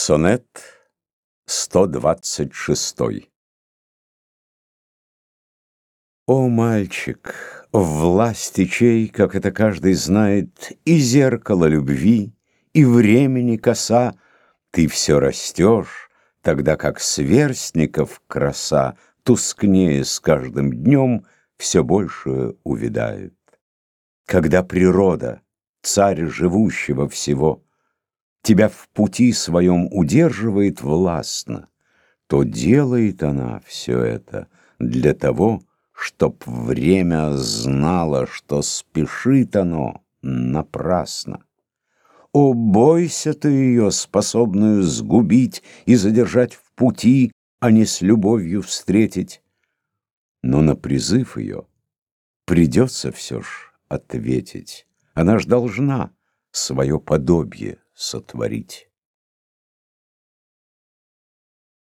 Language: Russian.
Сонет 126 О, мальчик, власти чей, как это каждый знает, И зеркало любви, и времени коса, Ты все растешь, тогда как сверстников краса Тускнее с каждым днем все больше увядает. Когда природа, царь живущего всего, тебя в пути своем удерживает властно, то делает она все это для того, чтоб время знало, что спешит оно напрасно. О, бойся ты ее, способную сгубить и задержать в пути, а не с любовью встретить. Но на призыв ее придется все ж ответить. Она ж должна свое подобие сотворить.